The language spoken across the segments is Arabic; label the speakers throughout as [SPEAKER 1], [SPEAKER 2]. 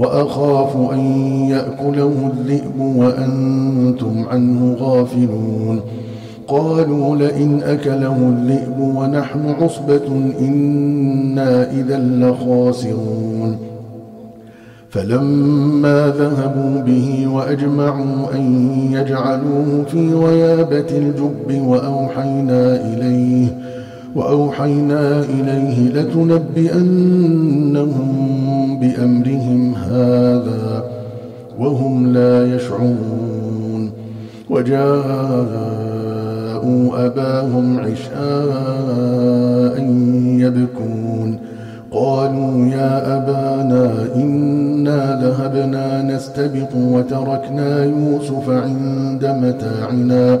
[SPEAKER 1] وأخاف أن يأكله الذئب وأنتم عنه غافلون. قالوا لئن أكله الذئب ونحن عصبة إنا إذا لخاسرون. فلما ذهبوا به وأجمعوا أن يجعلوه في غيابة الجب وأوحينا إليه وأوحينا إليه لتنبئنهم بأمرهم هذا وهم لا يشعرون وجاءوا أباهم عشاء يبكون قالوا يا أبانا إنا ذهبنا نستبق وتركنا يوسف عند متاعنا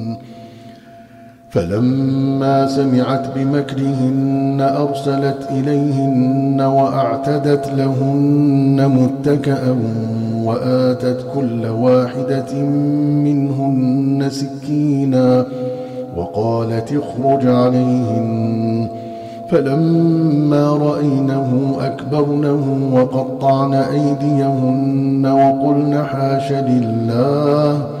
[SPEAKER 1] فلما سمعت بمكرهن أرسلت إليهن وأعتدت لهن متكأ وآتت كل واحدة منهن سكينا وقالت اخرج عليهن. فلما رأينه أكبرنه وقطعن أيديهن وقلن حاش لله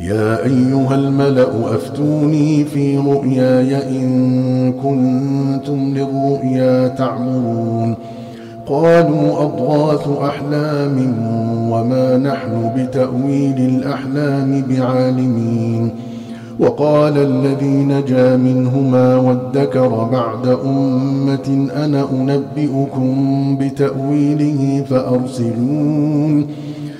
[SPEAKER 1] يا أيها الملأ أفتوني في رؤياي إن كنتم للرؤيا تعمرون قالوا أضغاث أحلام وما نحن بتأويل الأحلام بعالمين. وقال الذي نجا منهما وادكر بعد أمة أنا أنبئكم بتأويله فأرسلون.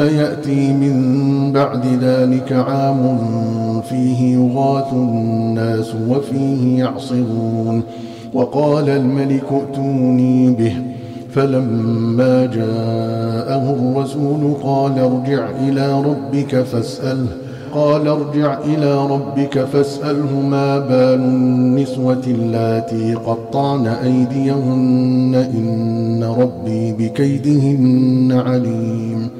[SPEAKER 1] يأتي من بعد ذلك عام فيه يغاث الناس وفيه يعصرون. وقال الملك ائتوني به. فلما جاءه الرسول قال ارجع إلى ربك فاسأله. قال ارجع إلى ربك فاسأله ما بال النسوة اللاتي قطعن أيديهن إن ربي بكيدهن عليم.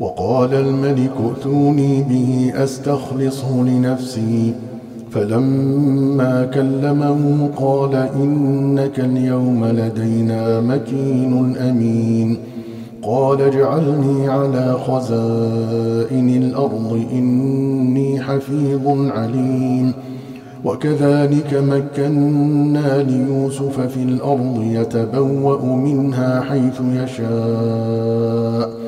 [SPEAKER 1] وقال الملك ائتوني به أستخلصه لنفسي. فلما كلمه قال إنك اليوم لدينا مكين أمين. قال اجعلني على خزائن الأرض إني حفيظ عليم. وكذلك مكنا ليوسف في الأرض يتبوأ منها حيث يشاء.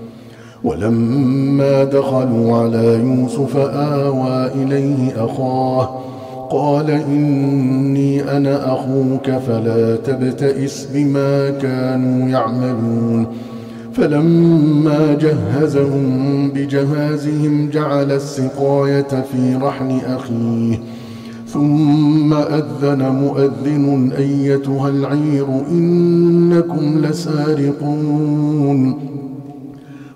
[SPEAKER 1] ولما دخلوا على يوسف آوى إليه أخاه قال إني أنا أخوك فلا تبتئس بما كانوا يعملون. فلما جهزهم بجهازهم جعل السقاية في رحل أخيه. ثم أذن مؤذن أيتها العير إنكم لسارقون.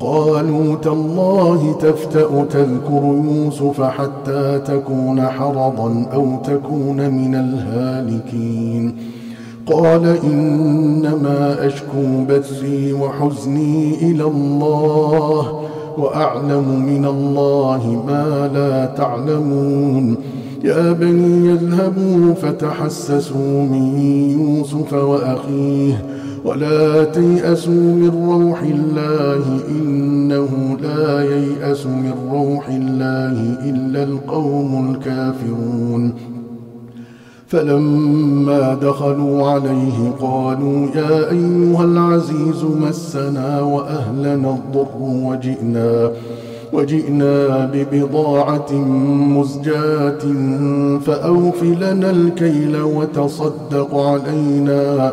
[SPEAKER 1] قالوا تالله تفتأ تذكر يوسف حتى تكون حرضا أو تكون من الهالكين. قال إنما أشكو بثي وحزني إلى الله وأعلم من الله ما لا تعلمون. يا بني يذهبوا فتحسسوا من يوسف وأخيه ولا تيأسوا من روح الله إنه لا ييأس من روح الله إلا القوم الكافرون فلما دخلوا عليه قالوا يا أيها العزيز مسنا وأهلنا الضر وجئنا وجئنا ببضاعة مزجاة فأوف لنا الكيل وتصدق علينا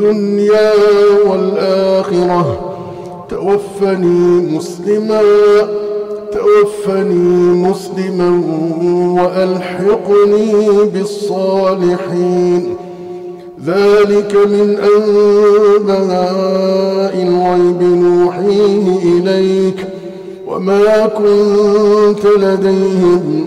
[SPEAKER 1] الدنيا والآخرة. توفني مسلما توفني مسلما وألحقني بالصالحين. ذلك من أنباء الغيب نوحيه إليك. وما كنت لديهم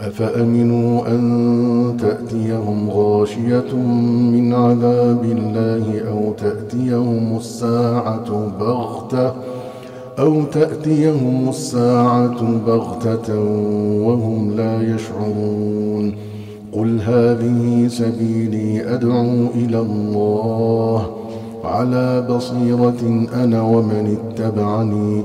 [SPEAKER 1] أفأمنوا أن تأتيهم غاشية من عذاب الله أو تأتيهم الساعة بغتة أو تأتيهم الساعة بغتة وهم لا يشعرون قل هذه سبيلي أدعو إلى الله على بصيرة أنا ومن اتبعني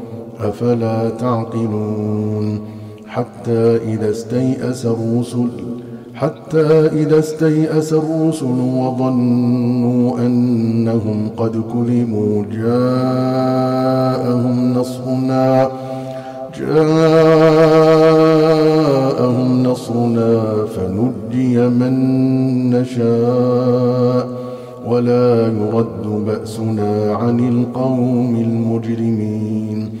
[SPEAKER 1] أفلا تعقلون حتى إذا استيأس الرسل حتى إذا استيأس الرسل وظنوا أنهم قد كلموا جاءهم نصرنا جاءهم نصرنا فنجي من نشاء ولا يرد بأسنا عن القوم المجرمين